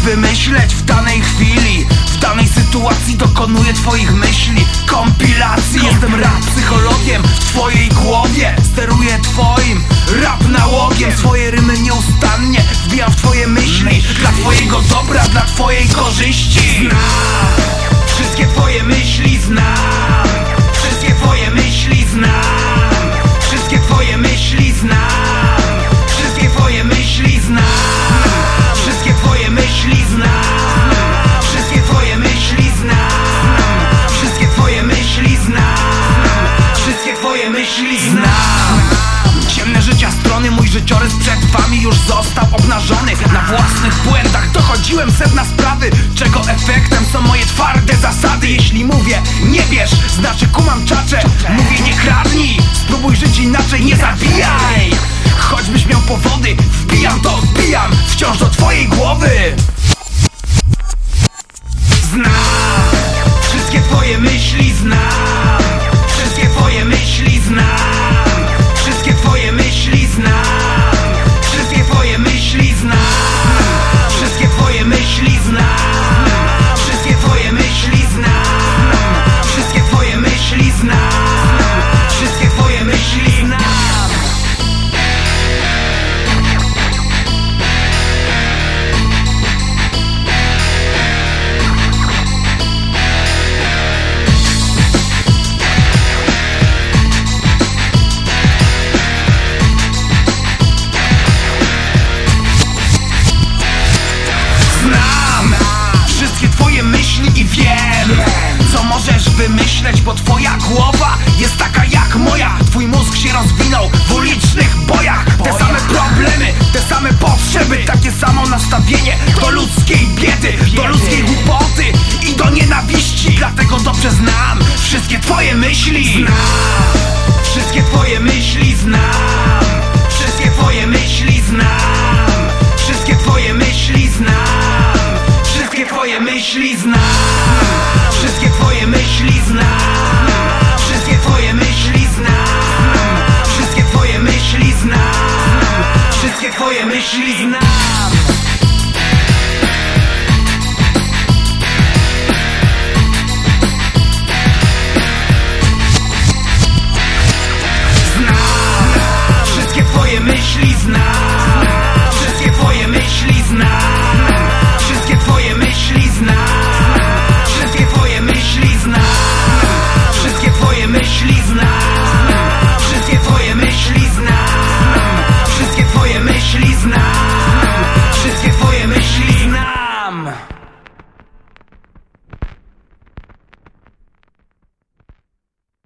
wymyśleć w danej chwili. W danej sytuacji dokonuję twoich myśli. Kompilacji. Jestem rap psychologiem w twojej głowie. Steruję twoim rap nałogiem. Swoje rymy nieustannie wbijam w twoje myśli. Dla twojego dobra, dla twojej korzyści. Wszystkie twoje myśli znam Myśli znam. Ciemne życia strony, mój życiorys przed wami już został obnażony. Na własnych błędach dochodziłem sedna sprawy Czego efektem są moje twarde zasady. Jeśli mówię nie bierz, znaczy Znam wszystkie twoje myśli i wiem Co możesz wymyśleć, bo twoja głowa jest taka jak moja. Twój mózg się rozwinął w ulicznych bojach. Te same problemy, te same potrzeby Takie samo nastawienie do ludzkiej biedy Do ludzkiej głupoty i do nienawiści. Dlatego dobrze znam wszystkie twoje myśli. Znam Воюем лишь жизнь нам.